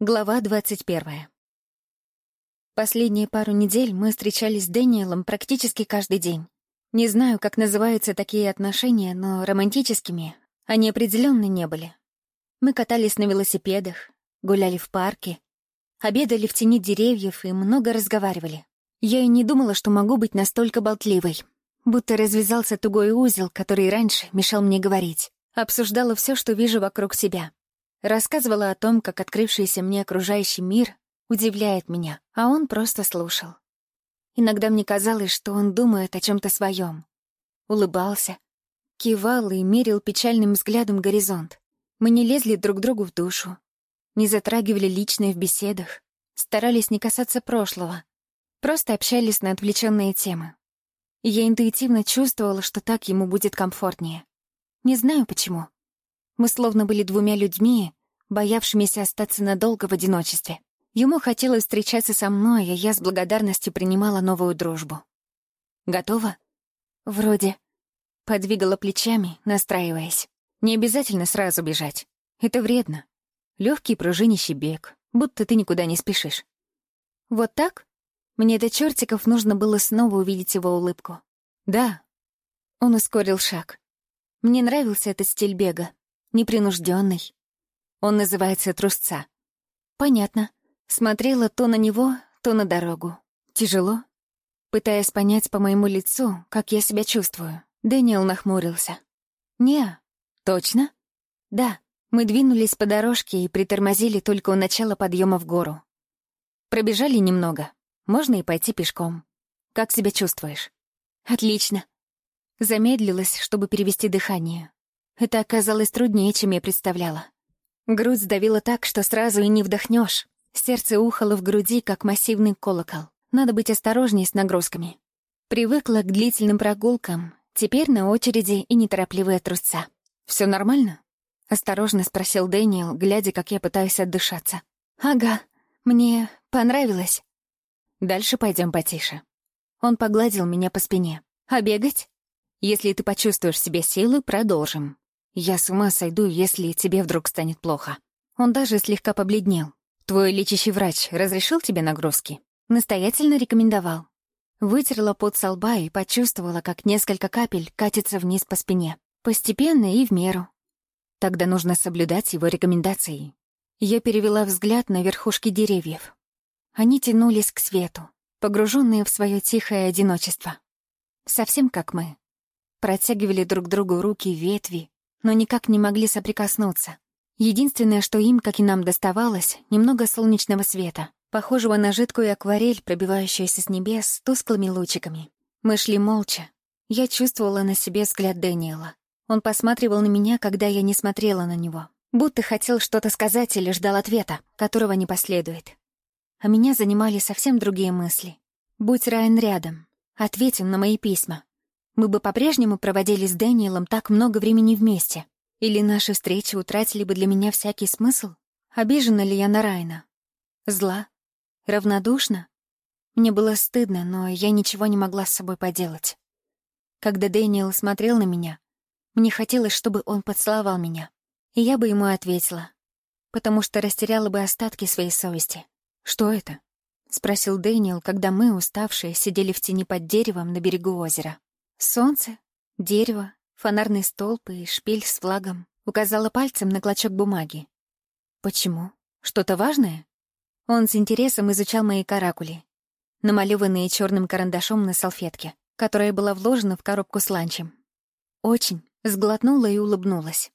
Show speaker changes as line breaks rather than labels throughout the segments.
Глава 21. Последние пару недель мы встречались с Дэниелом практически каждый день. Не знаю, как называются такие отношения, но романтическими они определенно не были. Мы катались на велосипедах, гуляли в парке, обедали в тени деревьев и много разговаривали. Я и не думала, что могу быть настолько болтливой. Будто развязался тугой узел, который раньше мешал мне говорить. Обсуждала все, что вижу вокруг себя. Рассказывала о том, как открывшийся мне окружающий мир удивляет меня, а он просто слушал. Иногда мне казалось, что он думает о чем то своем. Улыбался, кивал и мерил печальным взглядом горизонт. Мы не лезли друг другу в душу, не затрагивали личное в беседах, старались не касаться прошлого, просто общались на отвлеченные темы. И я интуитивно чувствовала, что так ему будет комфортнее. Не знаю почему. Мы словно были двумя людьми, боявшимися остаться надолго в одиночестве. Ему хотелось встречаться со мной, а я с благодарностью принимала новую дружбу. «Готова?» «Вроде». Подвигала плечами, настраиваясь. «Не обязательно сразу бежать. Это вредно. Легкий пружинищий бег, будто ты никуда не спешишь». «Вот так?» Мне до чертиков нужно было снова увидеть его улыбку. «Да». Он ускорил шаг. Мне нравился этот стиль бега непринужденный. Он называется трусца. Понятно. Смотрела то на него, то на дорогу. Тяжело? Пытаясь понять по моему лицу, как я себя чувствую, Дэниел нахмурился. «Не, точно?» «Да, мы двинулись по дорожке и притормозили только у начала подъема в гору. Пробежали немного. Можно и пойти пешком. Как себя чувствуешь?» «Отлично». Замедлилась, чтобы перевести дыхание. Это оказалось труднее, чем я представляла. Грудь сдавила так, что сразу и не вдохнешь. Сердце ухало в груди, как массивный колокол. Надо быть осторожней с нагрузками. Привыкла к длительным прогулкам. Теперь на очереди и неторопливая трусца. Все нормально?» — осторожно спросил Дэниел, глядя, как я пытаюсь отдышаться. «Ага, мне понравилось». «Дальше пойдем потише». Он погладил меня по спине. «А бегать?» «Если ты почувствуешь в себе силы, продолжим. Я с ума сойду, если тебе вдруг станет плохо. Он даже слегка побледнел. Твой лечащий врач разрешил тебе нагрузки? Настоятельно рекомендовал. Вытерла пот со лба и почувствовала, как несколько капель катится вниз по спине. Постепенно и в меру. Тогда нужно соблюдать его рекомендации. Я перевела взгляд на верхушки деревьев. Они тянулись к свету, погруженные в свое тихое одиночество. Совсем как мы. Протягивали друг другу руки ветви, но никак не могли соприкоснуться. Единственное, что им, как и нам, доставалось, немного солнечного света, похожего на жидкую акварель, пробивающуюся с небес тусклыми лучиками. Мы шли молча. Я чувствовала на себе взгляд Дэниела. Он посматривал на меня, когда я не смотрела на него. Будто хотел что-то сказать или ждал ответа, которого не последует. А меня занимали совсем другие мысли. Будь Райан рядом, ответим на мои письма мы бы по-прежнему проводили с Дэниелом так много времени вместе? Или наши встречи утратили бы для меня всякий смысл? Обижена ли я на Райна? Зла? Равнодушна? Мне было стыдно, но я ничего не могла с собой поделать. Когда Дэниел смотрел на меня, мне хотелось, чтобы он поцеловал меня, и я бы ему ответила, потому что растеряла бы остатки своей совести. «Что это?» — спросил Дэниел, когда мы, уставшие, сидели в тени под деревом на берегу озера. Солнце, дерево, фонарный столб и шпиль с флагом. Указала пальцем на клочок бумаги. Почему? Что-то важное? Он с интересом изучал мои каракули, намалеванные черным карандашом на салфетке, которая была вложена в коробку с ланчем. Очень. Сглотнула и улыбнулась.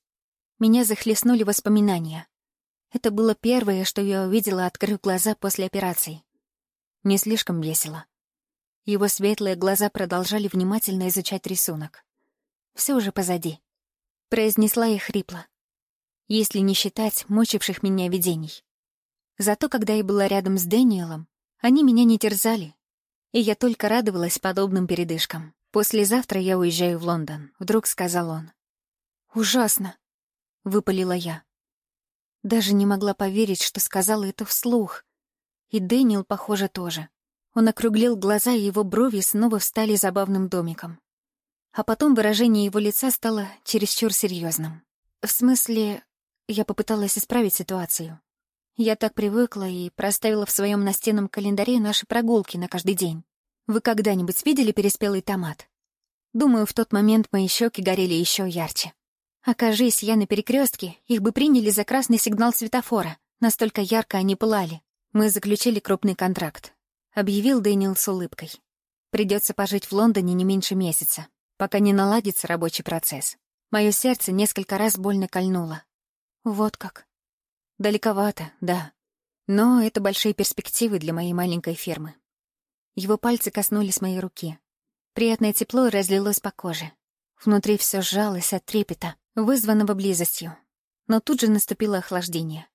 Меня захлестнули воспоминания. Это было первое, что я увидела, открыв глаза после операции. Не слишком весело. Его светлые глаза продолжали внимательно изучать рисунок. Все уже позади. Произнесла и хрипло. Если не считать мучивших меня видений. Зато, когда я была рядом с Дэниелом, они меня не терзали. И я только радовалась подобным передышкам. «Послезавтра я уезжаю в Лондон», — вдруг сказал он. «Ужасно», — выпалила я. Даже не могла поверить, что сказала это вслух. И Дэниел, похоже, тоже. Он округлил глаза, и его брови снова встали забавным домиком. А потом выражение его лица стало чересчур серьезным. В смысле, я попыталась исправить ситуацию. Я так привыкла и проставила в своем настенном календаре наши прогулки на каждый день. Вы когда-нибудь видели переспелый томат? Думаю, в тот момент мои щеки горели еще ярче. Окажись я на перекрестке, их бы приняли за красный сигнал светофора. Настолько ярко они пылали. Мы заключили крупный контракт. Объявил Дэниел с улыбкой. Придется пожить в Лондоне не меньше месяца, пока не наладится рабочий процесс. Мое сердце несколько раз больно кольнуло. Вот как. Далековато, да. Но это большие перспективы для моей маленькой фермы. Его пальцы коснулись моей руки. Приятное тепло разлилось по коже. Внутри все сжалось от трепета, вызванного близостью. Но тут же наступило охлаждение.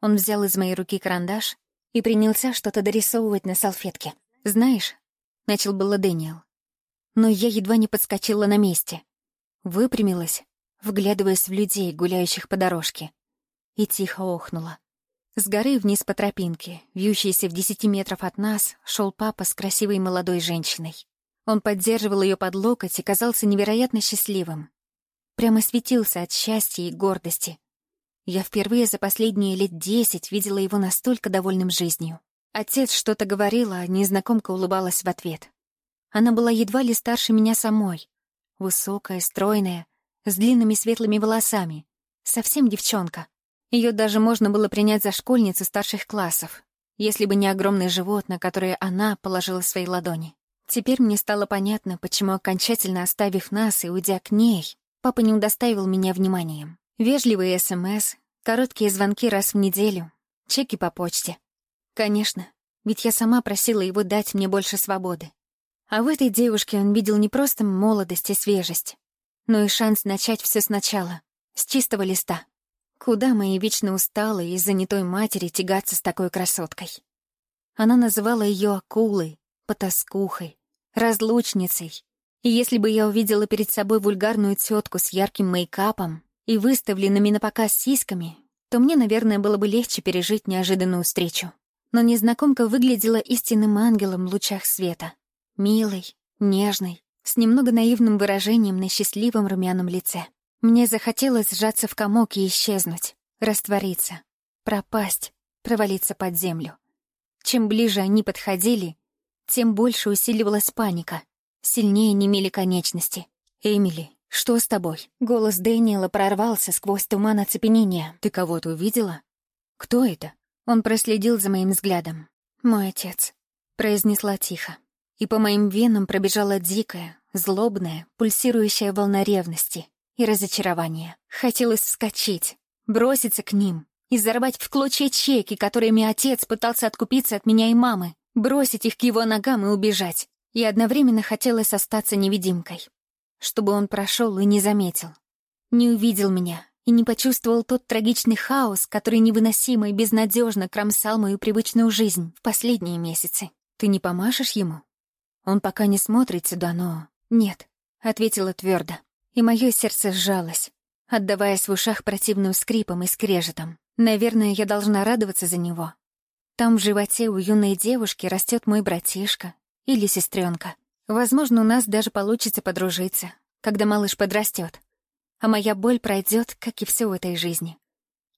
Он взял из моей руки карандаш и принялся что-то дорисовывать на салфетке. «Знаешь, — начал было Дэниел. Но я едва не подскочила на месте. Выпрямилась, вглядываясь в людей, гуляющих по дорожке, и тихо охнула. С горы вниз по тропинке, вьющейся в десяти метров от нас, шел папа с красивой молодой женщиной. Он поддерживал ее под локоть и казался невероятно счастливым. Прямо светился от счастья и гордости. Я впервые за последние лет десять видела его настолько довольным жизнью. Отец что-то говорил, а незнакомка улыбалась в ответ. Она была едва ли старше меня самой. Высокая, стройная, с длинными светлыми волосами. Совсем девчонка. Ее даже можно было принять за школьницу старших классов, если бы не огромный живот, на который она положила свои ладони. Теперь мне стало понятно, почему, окончательно оставив нас и уйдя к ней, папа не удостаивал меня вниманием. Вежливые СМС, короткие звонки раз в неделю, чеки по почте. Конечно, ведь я сама просила его дать мне больше свободы. А в этой девушке он видел не просто молодость и свежесть, но и шанс начать все сначала, с чистого листа. Куда мои вечно усталые и занятой матери тягаться с такой красоткой? Она называла ее акулой, потаскухой, разлучницей. И если бы я увидела перед собой вульгарную тетку с ярким мейкапом и выставленными на показ сиськами, то мне, наверное, было бы легче пережить неожиданную встречу но незнакомка выглядела истинным ангелом в лучах света. Милой, нежной, с немного наивным выражением на счастливом румяном лице. Мне захотелось сжаться в комок и исчезнуть, раствориться, пропасть, провалиться под землю. Чем ближе они подходили, тем больше усиливалась паника, сильнее немели конечности. «Эмили, что с тобой?» Голос Дэниела прорвался сквозь туман оцепенения. «Ты кого-то увидела? Кто это?» Он проследил за моим взглядом. «Мой отец», — произнесла тихо. И по моим венам пробежала дикая, злобная, пульсирующая волна ревности и разочарования. Хотелось вскочить, броситься к ним и взорвать в клочья чеки, которыми отец пытался откупиться от меня и мамы, бросить их к его ногам и убежать. И одновременно хотелось остаться невидимкой, чтобы он прошел и не заметил. Не увидел меня, и не почувствовал тот трагичный хаос, который невыносимо и безнадежно кромсал мою привычную жизнь в последние месяцы. Ты не помашешь ему? Он пока не смотрит сюда, но... Нет, — ответила твердо. И мое сердце сжалось, отдаваясь в ушах противным скрипом и скрежетом. Наверное, я должна радоваться за него. Там в животе у юной девушки растет мой братишка или сестренка. Возможно, у нас даже получится подружиться, когда малыш подрастет а моя боль пройдет, как и все в этой жизни.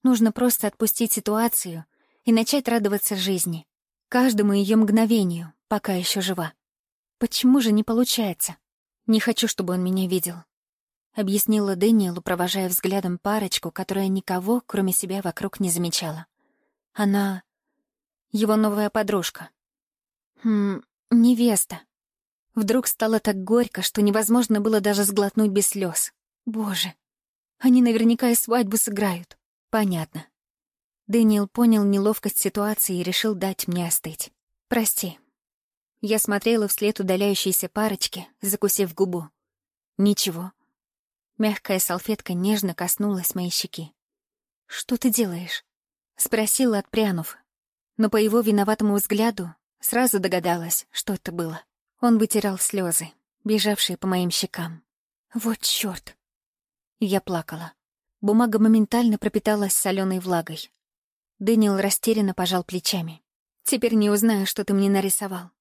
Нужно просто отпустить ситуацию и начать радоваться жизни, каждому ее мгновению, пока еще жива. Почему же не получается? Не хочу, чтобы он меня видел. Объяснила Дэниелу, провожая взглядом парочку, которая никого, кроме себя, вокруг не замечала. Она... его новая подружка. Хм, невеста. Вдруг стало так горько, что невозможно было даже сглотнуть без слез. Боже, они наверняка и свадьбу сыграют. Понятно. Дэниел понял неловкость ситуации и решил дать мне остыть. Прости. Я смотрела вслед удаляющейся парочки, закусив губу. Ничего. Мягкая салфетка нежно коснулась моей щеки. «Что ты делаешь?» — спросила, отпрянув. Но по его виноватому взгляду сразу догадалась, что это было. Он вытирал слезы, бежавшие по моим щекам. «Вот чёрт!» Я плакала. Бумага моментально пропиталась соленой влагой. Дэниел растерянно пожал плечами. «Теперь не узнаю, что ты мне нарисовал».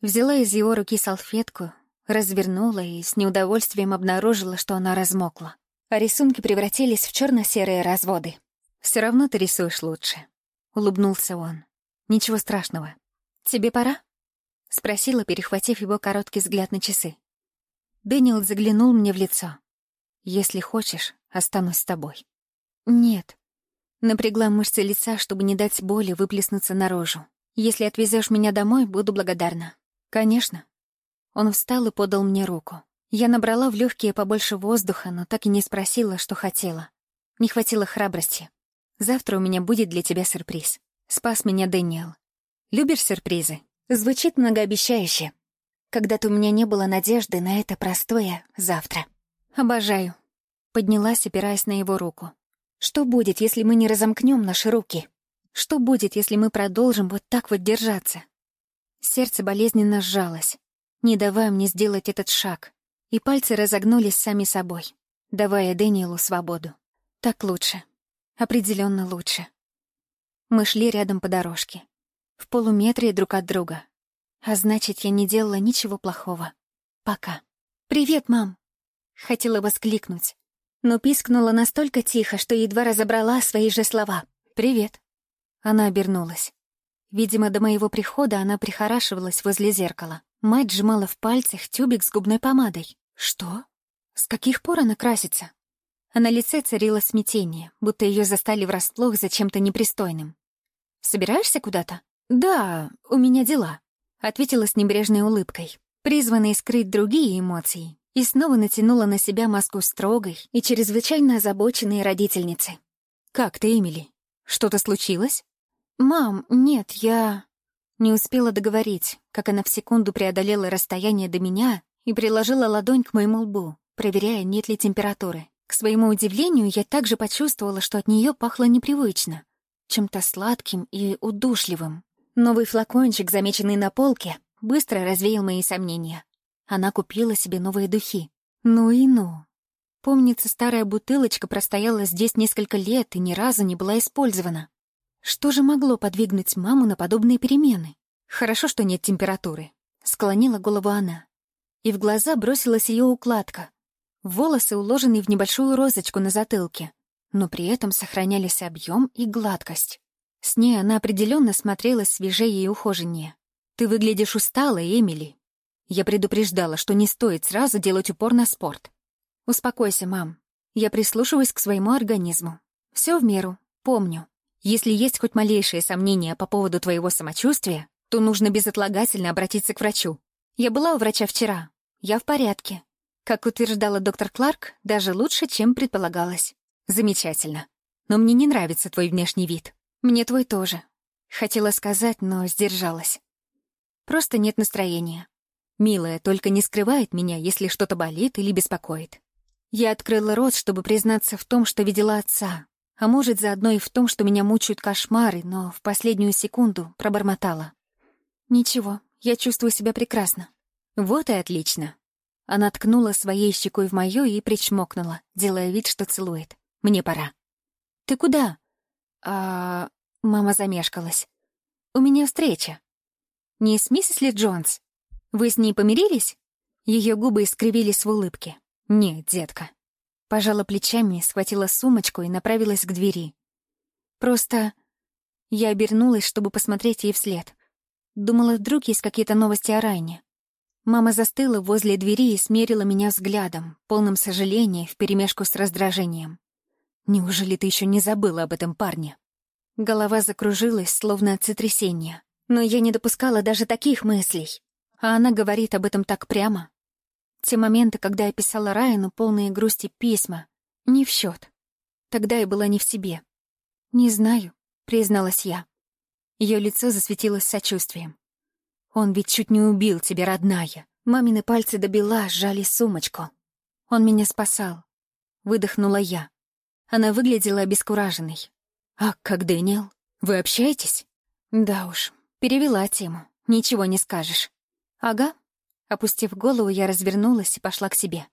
Взяла из его руки салфетку, развернула и с неудовольствием обнаружила, что она размокла. А рисунки превратились в черно серые разводы. Все равно ты рисуешь лучше», — улыбнулся он. «Ничего страшного. Тебе пора?» — спросила, перехватив его короткий взгляд на часы. Дэниел заглянул мне в лицо. «Если хочешь, останусь с тобой». «Нет». Напрягла мышцы лица, чтобы не дать боли выплеснуться наружу. «Если отвезешь меня домой, буду благодарна». «Конечно». Он встал и подал мне руку. Я набрала в легкие побольше воздуха, но так и не спросила, что хотела. Не хватило храбрости. Завтра у меня будет для тебя сюрприз. Спас меня Дэниел. Любишь сюрпризы? Звучит многообещающе. Когда-то у меня не было надежды на это простое завтра. Обожаю. Поднялась, опираясь на его руку. Что будет, если мы не разомкнем наши руки? Что будет, если мы продолжим вот так вот держаться? Сердце болезненно сжалось, не давая мне сделать этот шаг, и пальцы разогнулись сами собой, давая Дэниелу свободу. Так лучше. Определенно лучше. Мы шли рядом по дорожке, в полуметре друг от друга. А значит, я не делала ничего плохого. Пока. «Привет, мам!» Хотела воскликнуть, но пискнула настолько тихо, что едва разобрала свои же слова. «Привет». Она обернулась. Видимо, до моего прихода она прихорашивалась возле зеркала. Мать сжимала в пальцах тюбик с губной помадой. Что? С каких пор она красится? А на лице царило смятение, будто ее застали врасплох за чем-то непристойным. «Собираешься куда-то?» «Да, у меня дела», — ответила с небрежной улыбкой, призванной скрыть другие эмоции, и снова натянула на себя маску строгой и чрезвычайно озабоченной родительницы. «Как ты, Эмили? Что-то случилось?» «Мам, нет, я...» Не успела договорить, как она в секунду преодолела расстояние до меня и приложила ладонь к моему лбу, проверяя, нет ли температуры. К своему удивлению, я также почувствовала, что от нее пахло непривычно, чем-то сладким и удушливым. Новый флакончик, замеченный на полке, быстро развеял мои сомнения. Она купила себе новые духи. Ну и ну. Помнится, старая бутылочка простояла здесь несколько лет и ни разу не была использована. Что же могло подвигнуть маму на подобные перемены? Хорошо, что нет температуры. Склонила голову она. И в глаза бросилась ее укладка. Волосы уложены в небольшую розочку на затылке, но при этом сохранялись объем и гладкость. С ней она определенно смотрелась свежее и ухоженнее. «Ты выглядишь усталой, Эмили», я предупреждала, что не стоит сразу делать упор на спорт. «Успокойся, мам. Я прислушиваюсь к своему организму. Все в меру, помню. Если есть хоть малейшие сомнения по поводу твоего самочувствия, то нужно безотлагательно обратиться к врачу. Я была у врача вчера. Я в порядке. Как утверждала доктор Кларк, даже лучше, чем предполагалось. Замечательно. Но мне не нравится твой внешний вид. Мне твой тоже. Хотела сказать, но сдержалась. Просто нет настроения. Милая только не скрывает меня, если что-то болит или беспокоит. Я открыла рот, чтобы признаться в том, что видела отца, а может, заодно и в том, что меня мучают кошмары, но в последнюю секунду пробормотала. «Ничего, я чувствую себя прекрасно». «Вот и отлично». Она ткнула своей щекой в мою и причмокнула, делая вид, что целует. «Мне пора». «Ты куда?» «А...» Мама замешкалась. «У меня встреча». «Не с миссис Ли Джонс?» Вы с ней помирились?» Ее губы искривились в улыбке. «Нет, детка». Пожала плечами, схватила сумочку и направилась к двери. Просто... Я обернулась, чтобы посмотреть ей вслед. Думала, вдруг есть какие-то новости о Райне. Мама застыла возле двери и смерила меня взглядом, полным сожаления вперемешку с раздражением. «Неужели ты еще не забыла об этом парне?» Голова закружилась, словно от сотрясения. Но я не допускала даже таких мыслей. А она говорит об этом так прямо. Те моменты, когда я писала Райану полные грусти письма, не в счет. Тогда я была не в себе. «Не знаю», — призналась я. Ее лицо засветилось сочувствием. «Он ведь чуть не убил тебя, родная». Мамины пальцы до бела сжали сумочку. Он меня спасал. Выдохнула я. Она выглядела обескураженной. «А как Дэниел? Вы общаетесь?» «Да уж, перевела тему. Ничего не скажешь». «Ага». Опустив голову, я развернулась и пошла к себе.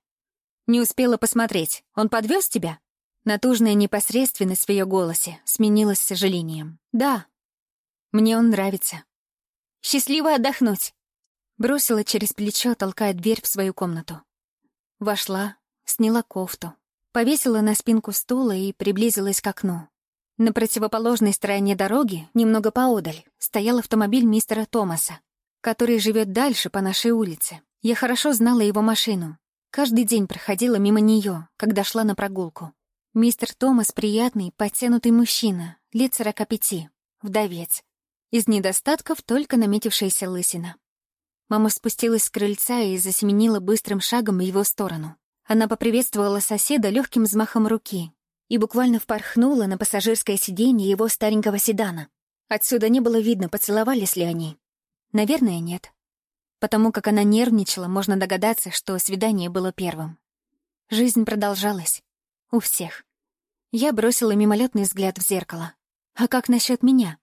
«Не успела посмотреть. Он подвез тебя?» Натужная непосредственность в ее голосе сменилась сожалением. «Да. Мне он нравится. Счастливо отдохнуть!» Бросила через плечо, толкая дверь в свою комнату. Вошла, сняла кофту, повесила на спинку стула и приблизилась к окну. На противоположной стороне дороги, немного поодаль, стоял автомобиль мистера Томаса, который живет дальше по нашей улице. Я хорошо знала его машину. Каждый день проходила мимо нее, когда шла на прогулку. Мистер Томас — приятный, подтянутый мужчина, лет сорока пяти, вдовец. Из недостатков только наметившаяся лысина. Мама спустилась с крыльца и засеменила быстрым шагом в его сторону. Она поприветствовала соседа легким взмахом руки и буквально впорхнула на пассажирское сиденье его старенького седана. Отсюда не было видно, поцеловались ли они. Наверное, нет. Потому как она нервничала, можно догадаться, что свидание было первым. Жизнь продолжалась. У всех. Я бросила мимолетный взгляд в зеркало. А как насчет меня?